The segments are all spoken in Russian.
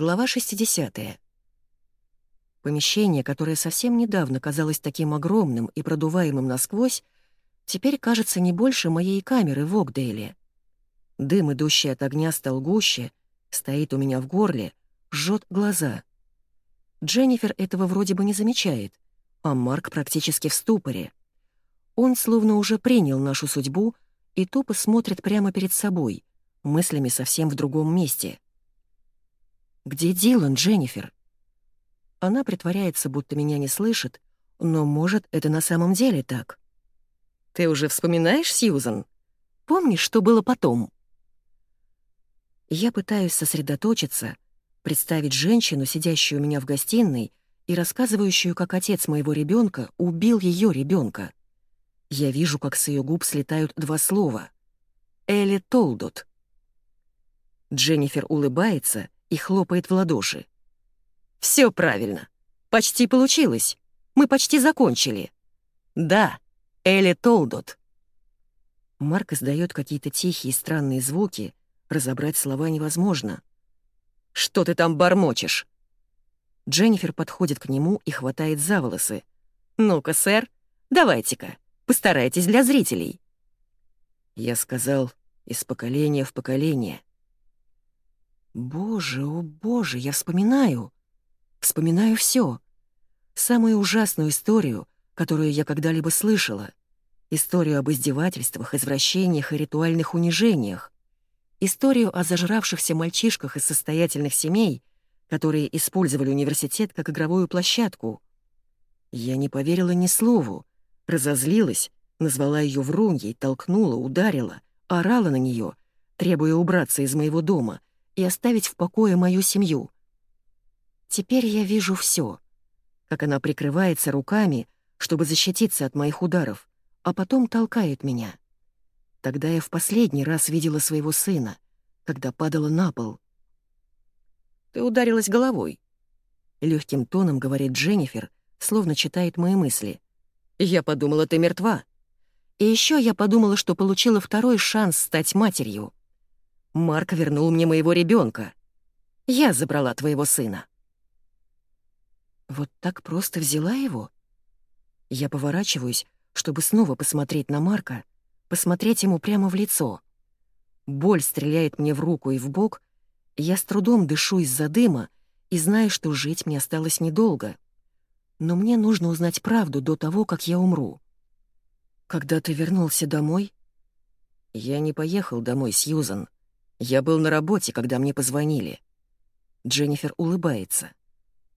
Глава 60. Помещение, которое совсем недавно казалось таким огромным и продуваемым насквозь, теперь кажется не больше моей камеры в Окдейле. Дым, идущий от огня, стал гуще, стоит у меня в горле, жжет глаза. Дженнифер этого вроде бы не замечает, а Марк практически в ступоре. Он словно уже принял нашу судьбу и тупо смотрит прямо перед собой, мыслями совсем в другом месте. «Где Дилан, Дженнифер?» Она притворяется, будто меня не слышит, но, может, это на самом деле так. «Ты уже вспоминаешь, Сьюзан? Помнишь, что было потом?» Я пытаюсь сосредоточиться, представить женщину, сидящую у меня в гостиной и рассказывающую, как отец моего ребенка убил ее ребенка. Я вижу, как с ее губ слетают два слова. Элли Толдот. Дженнифер улыбается и хлопает в ладоши. Все правильно. Почти получилось. Мы почти закончили. Да, Элли Толдот. Марк издает какие-то тихие странные звуки, разобрать слова невозможно. «Что ты там бормочешь?» Дженнифер подходит к нему и хватает за волосы. «Ну-ка, сэр, давайте-ка, постарайтесь для зрителей». Я сказал, из поколения в поколение. Боже, о боже, я вспоминаю. Вспоминаю все. Самую ужасную историю, которую я когда-либо слышала. Историю об издевательствах, извращениях и ритуальных унижениях. Историю о зажравшихся мальчишках из состоятельных семей, которые использовали университет как игровую площадку. Я не поверила ни слову, разозлилась, назвала ее вруньей, толкнула, ударила, орала на нее, требуя убраться из моего дома и оставить в покое мою семью. Теперь я вижу все, как она прикрывается руками, чтобы защититься от моих ударов, а потом толкает меня. Тогда я в последний раз видела своего сына, когда падала на пол. «Ты ударилась головой», — легким тоном говорит Дженнифер, словно читает мои мысли. «Я подумала, ты мертва. И еще я подумала, что получила второй шанс стать матерью. Марк вернул мне моего ребенка. Я забрала твоего сына». Вот так просто взяла его? Я поворачиваюсь, чтобы снова посмотреть на Марка, посмотреть ему прямо в лицо. Боль стреляет мне в руку и в бок, я с трудом дышу из-за дыма и знаю, что жить мне осталось недолго. Но мне нужно узнать правду до того, как я умру. Когда ты вернулся домой? Я не поехал домой, Сьюзан. Я был на работе, когда мне позвонили. Дженнифер улыбается.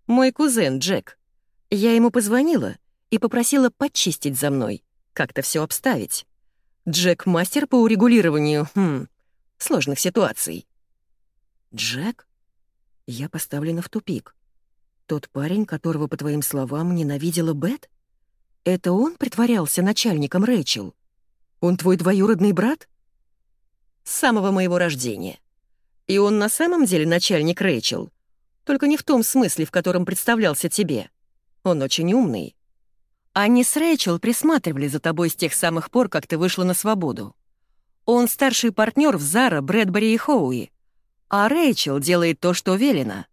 Мой кузен Джек. Я ему позвонила и попросила почистить за мной, как-то все обставить. Джек — мастер по урегулированию, хм, сложных ситуаций. Джек? Я поставлена в тупик. Тот парень, которого, по твоим словам, ненавидела Бет? Это он притворялся начальником Рэйчел? Он твой двоюродный брат? С самого моего рождения. И он на самом деле начальник Рэйчел, только не в том смысле, в котором представлялся тебе. Он очень умный. Они с Рэйчел присматривали за тобой с тех самых пор, как ты вышла на свободу. Он старший партнер в Зара, Брэдбери и Хоуи. А Рэйчел делает то, что велено.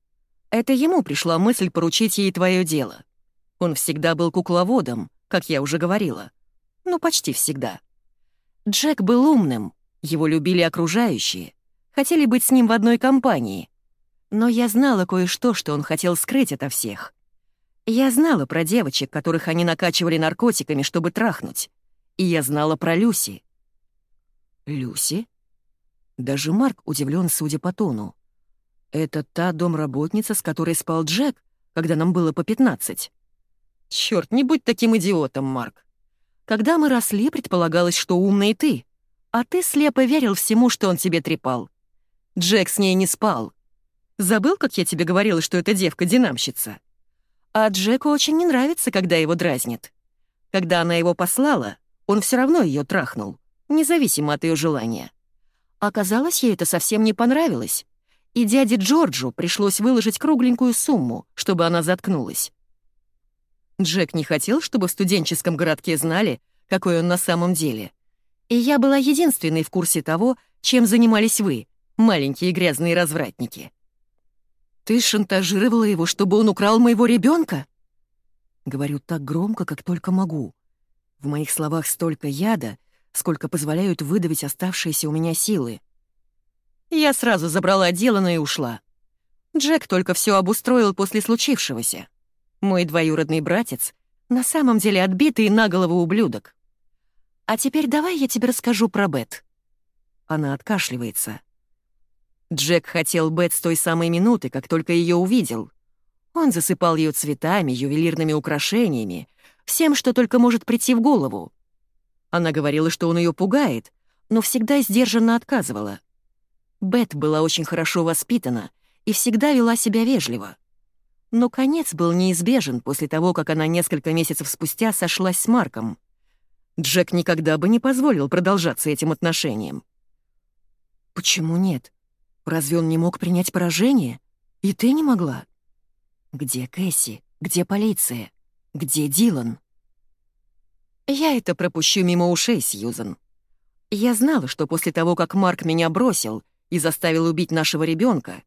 Это ему пришла мысль поручить ей твое дело. Он всегда был кукловодом, как я уже говорила. Ну, почти всегда. Джек был умным, его любили окружающие, хотели быть с ним в одной компании — но я знала кое-что, что он хотел скрыть ото всех. Я знала про девочек, которых они накачивали наркотиками, чтобы трахнуть. И я знала про Люси. Люси? Даже Марк удивлен, судя по тону. Это та домработница, с которой спал Джек, когда нам было по 15. Черт, не будь таким идиотом, Марк. Когда мы росли, предполагалось, что умный ты, а ты слепо верил всему, что он тебе трепал. Джек с ней не спал, Забыл, как я тебе говорила, что эта девка-динамщица? А Джеку очень не нравится, когда его дразнит. Когда она его послала, он все равно ее трахнул, независимо от ее желания. Оказалось, ей это совсем не понравилось, и дяде Джорджу пришлось выложить кругленькую сумму, чтобы она заткнулась. Джек не хотел, чтобы в студенческом городке знали, какой он на самом деле. И я была единственной в курсе того, чем занимались вы, маленькие грязные развратники. «Ты шантажировала его, чтобы он украл моего ребенка? Говорю так громко, как только могу. В моих словах столько яда, сколько позволяют выдавить оставшиеся у меня силы. Я сразу забрала Дилана и ушла. Джек только все обустроил после случившегося. Мой двоюродный братец на самом деле отбитый и наголову ублюдок. А теперь давай я тебе расскажу про Бет. Она откашливается. Джек хотел Бет с той самой минуты, как только ее увидел. Он засыпал ее цветами, ювелирными украшениями, всем, что только может прийти в голову. Она говорила, что он ее пугает, но всегда сдержанно отказывала. Бет была очень хорошо воспитана и всегда вела себя вежливо. Но конец был неизбежен после того, как она несколько месяцев спустя сошлась с Марком. Джек никогда бы не позволил продолжаться этим отношениям. «Почему нет? Разве он не мог принять поражение? И ты не могла?» «Где Кэсси? Где полиция? Где Дилан?» «Я это пропущу мимо ушей, Сьюзан. Я знала, что после того, как Марк меня бросил и заставил убить нашего ребенка,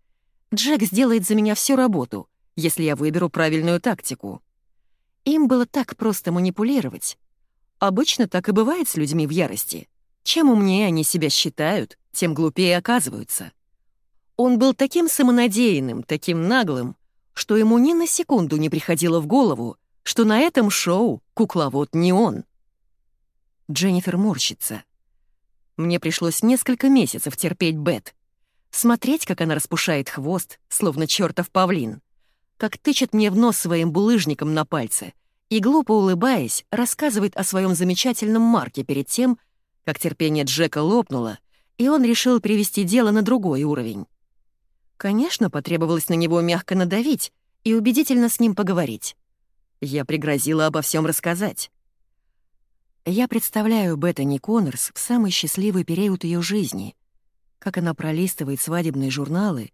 Джек сделает за меня всю работу, если я выберу правильную тактику. Им было так просто манипулировать. Обычно так и бывает с людьми в ярости. Чем умнее они себя считают, тем глупее оказываются. Он был таким самонадеянным, таким наглым, что ему ни на секунду не приходило в голову, что на этом шоу кукловод не он. Дженнифер морщится. Мне пришлось несколько месяцев терпеть Бет. Смотреть, как она распушает хвост, словно чертов павлин. Как тычет мне в нос своим булыжником на пальце и, глупо улыбаясь, рассказывает о своем замечательном Марке перед тем, как терпение Джека лопнуло, и он решил привести дело на другой уровень. Конечно, потребовалось на него мягко надавить и убедительно с ним поговорить. Я пригрозила обо всем рассказать. Я представляю Беттани Коннорс в самый счастливый период ее жизни, как она пролистывает свадебные журналы,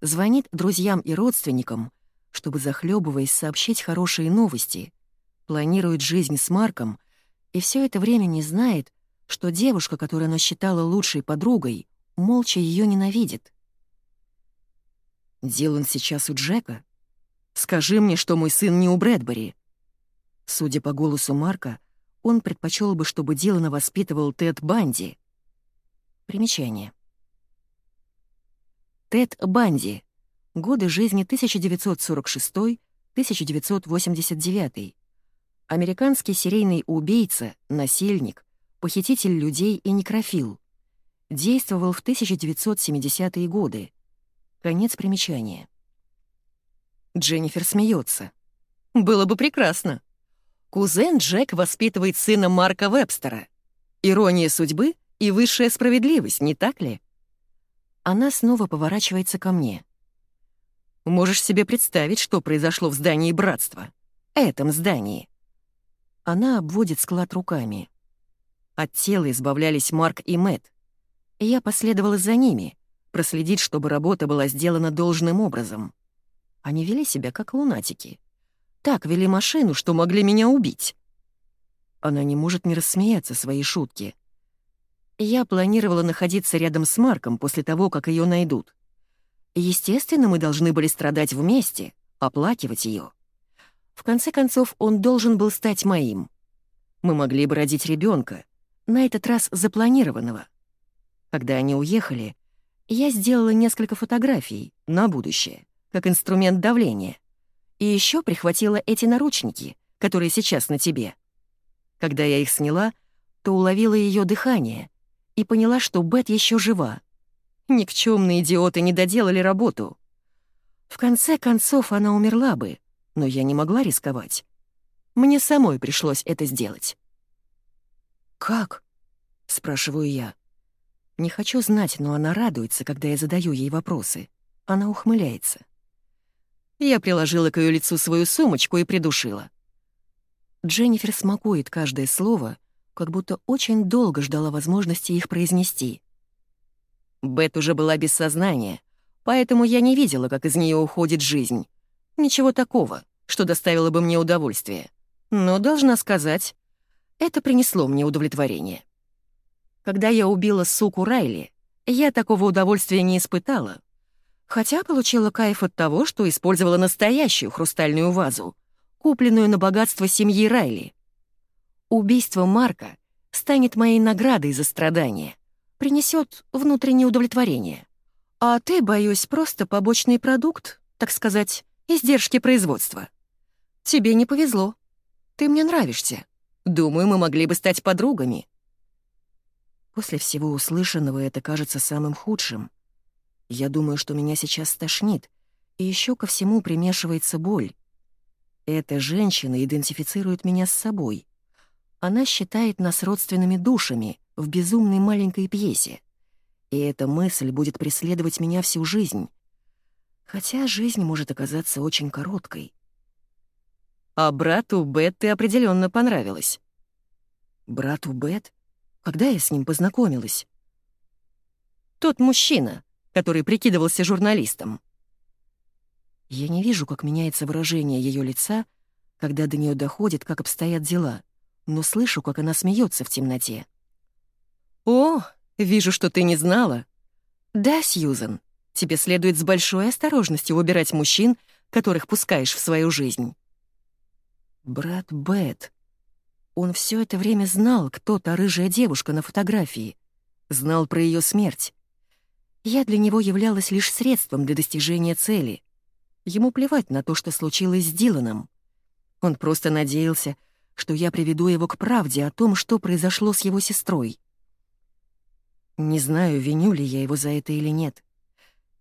звонит друзьям и родственникам, чтобы, захлебываясь, сообщить хорошие новости, планирует жизнь с Марком и все это время не знает, что девушка, которую она считала лучшей подругой, молча ее ненавидит. Дилан сейчас у Джека? Скажи мне, что мой сын не у Брэдбери. Судя по голосу Марка, он предпочел бы, чтобы Дилана воспитывал Тед Банди. Примечание. Тед Банди. Годы жизни 1946-1989. Американский серийный убийца, насильник, похититель людей и некрофил. Действовал в 1970-е годы. Конец примечания. Дженнифер смеется. «Было бы прекрасно. Кузен Джек воспитывает сына Марка Вебстера. Ирония судьбы и высшая справедливость, не так ли? Она снова поворачивается ко мне. Можешь себе представить, что произошло в здании братства? Этом здании. Она обводит склад руками. От тела избавлялись Марк и Мэт. Я последовала за ними, проследить, чтобы работа была сделана должным образом. Они вели себя как лунатики так вели машину, что могли меня убить. Она не может не рассмеяться своей шутки. Я планировала находиться рядом с Марком после того, как ее найдут. Естественно, мы должны были страдать вместе, оплакивать ее. В конце концов, он должен был стать моим. Мы могли бы родить ребенка, на этот раз запланированного. Когда они уехали, я сделала несколько фотографий на будущее, как инструмент давления — и еще прихватила эти наручники, которые сейчас на тебе. Когда я их сняла, то уловила ее дыхание и поняла, что Бет еще жива. Никчемные идиоты не доделали работу. В конце концов, она умерла бы, но я не могла рисковать. Мне самой пришлось это сделать. «Как?» — спрашиваю я. Не хочу знать, но она радуется, когда я задаю ей вопросы. Она ухмыляется. Я приложила к ее лицу свою сумочку и придушила. Дженнифер смакует каждое слово, как будто очень долго ждала возможности их произнести. Бет уже была без сознания, поэтому я не видела, как из нее уходит жизнь. Ничего такого, что доставило бы мне удовольствие. Но, должна сказать, это принесло мне удовлетворение. Когда я убила суку Райли, я такого удовольствия не испытала, Хотя получила кайф от того, что использовала настоящую хрустальную вазу, купленную на богатство семьи Райли. Убийство Марка станет моей наградой за страдания, принесет внутреннее удовлетворение. А ты, боюсь, просто побочный продукт, так сказать, издержки производства. Тебе не повезло. Ты мне нравишься. Думаю, мы могли бы стать подругами. После всего услышанного это кажется самым худшим. Я думаю, что меня сейчас стошнит, и еще ко всему примешивается боль. Эта женщина идентифицирует меня с собой. Она считает нас родственными душами в безумной маленькой пьесе. И эта мысль будет преследовать меня всю жизнь. Хотя жизнь может оказаться очень короткой. А брату Бет ты определенно понравилась. Брату Бет? Когда я с ним познакомилась? Тот мужчина, который прикидывался журналистом. Я не вижу, как меняется выражение ее лица, когда до нее доходит, как обстоят дела, но слышу, как она смеется в темноте. «О, вижу, что ты не знала». «Да, Сьюзен, тебе следует с большой осторожностью выбирать мужчин, которых пускаешь в свою жизнь». Брат Бет. Он все это время знал, кто та рыжая девушка на фотографии. Знал про ее смерть. Я для него являлась лишь средством для достижения цели. Ему плевать на то, что случилось с Диланом. Он просто надеялся, что я приведу его к правде о том, что произошло с его сестрой. Не знаю, виню ли я его за это или нет.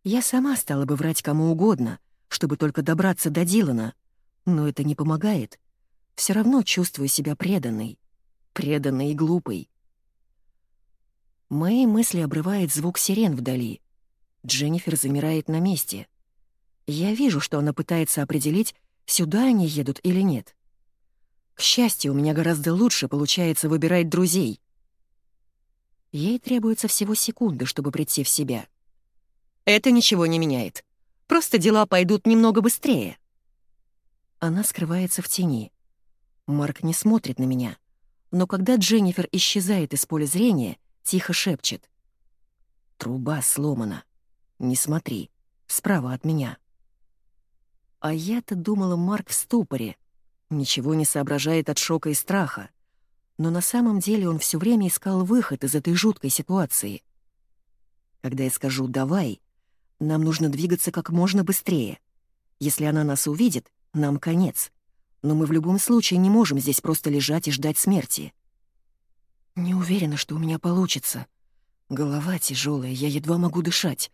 Я сама стала бы врать кому угодно, чтобы только добраться до Дилана, но это не помогает. Все равно чувствую себя преданной. Преданной и глупой. Мои мысли обрывает звук сирен вдали. Дженнифер замирает на месте. Я вижу, что она пытается определить, сюда они едут или нет. К счастью, у меня гораздо лучше получается выбирать друзей. Ей требуется всего секунды, чтобы прийти в себя. Это ничего не меняет. Просто дела пойдут немного быстрее. Она скрывается в тени. Марк не смотрит на меня. Но когда Дженнифер исчезает из поля зрения, тихо шепчет. «Труба сломана. Не смотри. Справа от меня». А я-то думала, Марк в ступоре. Ничего не соображает от шока и страха. Но на самом деле он все время искал выход из этой жуткой ситуации. Когда я скажу «давай», нам нужно двигаться как можно быстрее. Если она нас увидит, нам конец. Но мы в любом случае не можем здесь просто лежать и ждать смерти. Не уверена, что у меня получится. Голова тяжелая, я едва могу дышать.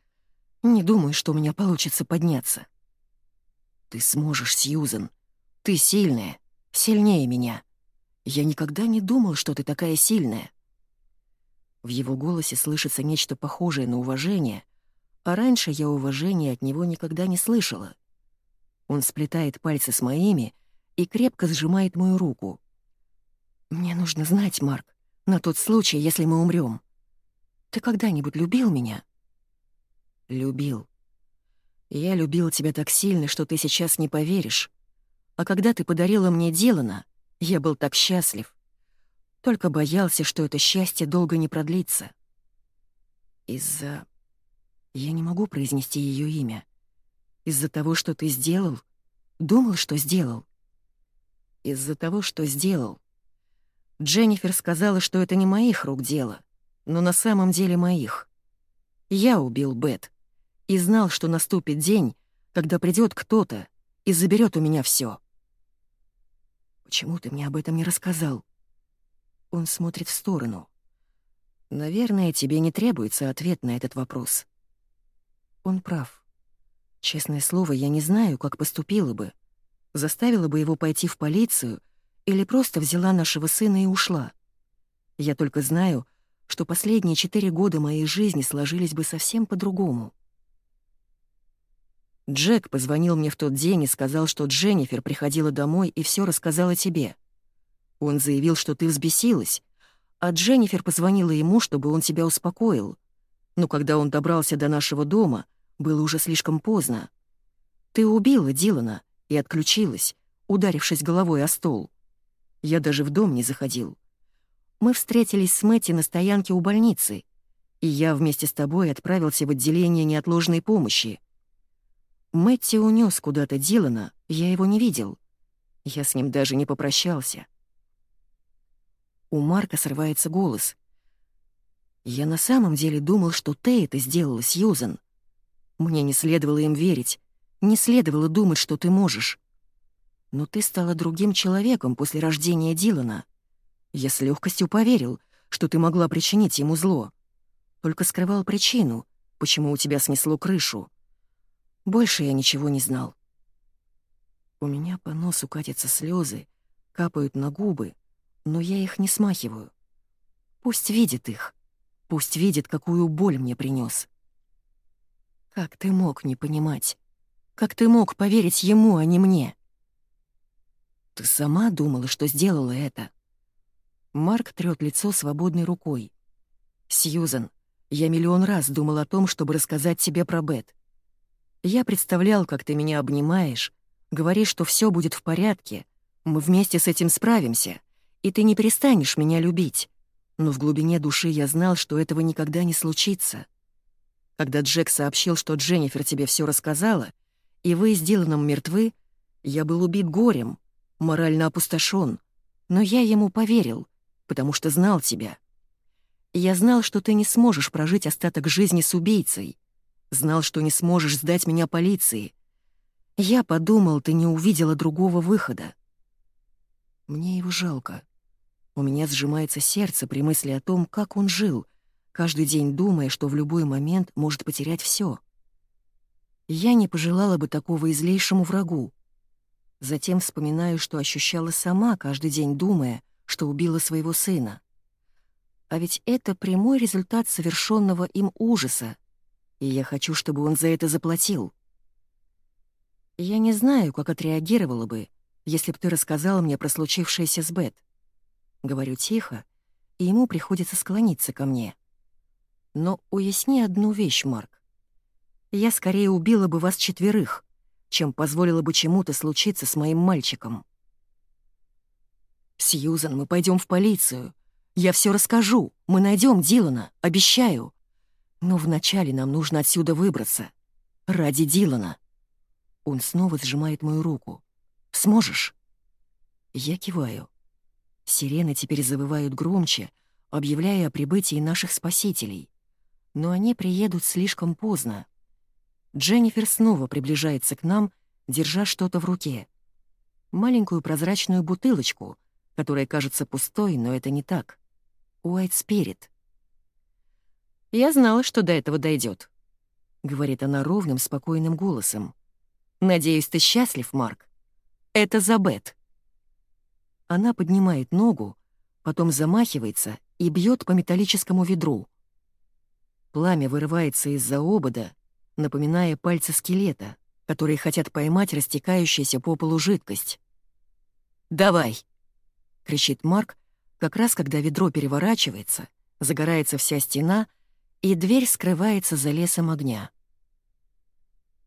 Не думаю, что у меня получится подняться. Ты сможешь, Сьюзен. Ты сильная, сильнее меня. Я никогда не думал, что ты такая сильная. В его голосе слышится нечто похожее на уважение, а раньше я уважения от него никогда не слышала. Он сплетает пальцы с моими и крепко сжимает мою руку. «Мне нужно знать, Марк, на тот случай, если мы умрем. Ты когда-нибудь любил меня?» «Любил. Я любил тебя так сильно, что ты сейчас не поверишь. А когда ты подарила мне Дилана, я был так счастлив. Только боялся, что это счастье долго не продлится. Из-за... Я не могу произнести ее имя. Из-за того, что ты сделал, думал, что сделал. Из-за того, что сделал. Дженнифер сказала, что это не моих рук дело, но на самом деле моих. Я убил Бет и знал, что наступит день, когда придет кто-то и заберет у меня все. Почему ты мне об этом не рассказал? Он смотрит в сторону. Наверное, тебе не требуется ответ на этот вопрос. Он прав. Честное слово, я не знаю, как поступила бы. Заставила бы его пойти в полицию — или просто взяла нашего сына и ушла. Я только знаю, что последние четыре года моей жизни сложились бы совсем по-другому. Джек позвонил мне в тот день и сказал, что Дженнифер приходила домой и все рассказала тебе. Он заявил, что ты взбесилась, а Дженнифер позвонила ему, чтобы он тебя успокоил. Но когда он добрался до нашего дома, было уже слишком поздно. Ты убила Дилана и отключилась, ударившись головой о стол. Я даже в дом не заходил. Мы встретились с Мэтти на стоянке у больницы, и я вместе с тобой отправился в отделение неотложной помощи. Мэтти унес куда-то Дилана, я его не видел. Я с ним даже не попрощался. У Марка срывается голос. «Я на самом деле думал, что ты это сделала, Сьюзен. Мне не следовало им верить, не следовало думать, что ты можешь. Но ты стала другим человеком после рождения Дилана. Я с легкостью поверил, что ты могла причинить ему зло. Только скрывал причину, почему у тебя снесло крышу. Больше я ничего не знал. У меня по носу катятся слезы, капают на губы, но я их не смахиваю. Пусть видит их, пусть видит, какую боль мне принес. Как ты мог не понимать? Как ты мог поверить ему, а не мне? Ты сама думала, что сделала это? Марк трёт лицо свободной рукой. Сьюзан, я миллион раз думал о том, чтобы рассказать тебе про Бет. Я представлял, как ты меня обнимаешь, говоришь, что все будет в порядке, мы вместе с этим справимся, и ты не перестанешь меня любить. Но в глубине души я знал, что этого никогда не случится. Когда Джек сообщил, что Дженнифер тебе все рассказала, и вы с Диланом мертвы, я был убит горем, морально опустошен, но я ему поверил, потому что знал тебя. Я знал, что ты не сможешь прожить остаток жизни с убийцей, Знал, что не сможешь сдать меня полиции. Я подумал, ты не увидела другого выхода. Мне его жалко. У меня сжимается сердце при мысли о том, как он жил, каждый день думая, что в любой момент может потерять все. Я не пожелала бы такого излейшему врагу. Затем вспоминаю, что ощущала сама, каждый день думая, что убила своего сына. А ведь это прямой результат совершенного им ужаса, и я хочу, чтобы он за это заплатил. Я не знаю, как отреагировала бы, если б ты рассказала мне про случившееся с Бет. Говорю тихо, и ему приходится склониться ко мне. Но уясни одну вещь, Марк. Я скорее убила бы вас четверых, чем позволила бы чему-то случиться с моим мальчиком. Сьюзан, мы пойдем в полицию. Я все расскажу. Мы найдем Дилана, обещаю. Но вначале нам нужно отсюда выбраться. Ради Дилана. Он снова сжимает мою руку. Сможешь? Я киваю. Сирены теперь завывают громче, объявляя о прибытии наших спасителей. Но они приедут слишком поздно. Дженнифер снова приближается к нам, держа что-то в руке. Маленькую прозрачную бутылочку, которая кажется пустой, но это не так. Уайт Спирит — я знала, что до этого дойдет, говорит она ровным, спокойным голосом. Надеюсь, ты счастлив, Марк. Это за Бет. Она поднимает ногу, потом замахивается и бьет по металлическому ведру. Пламя вырывается из-за обода, напоминая пальцы скелета, которые хотят поймать растекающуюся по полу жидкость. «Давай!» — кричит Марк, как раз когда ведро переворачивается, загорается вся стена — и дверь скрывается за лесом огня.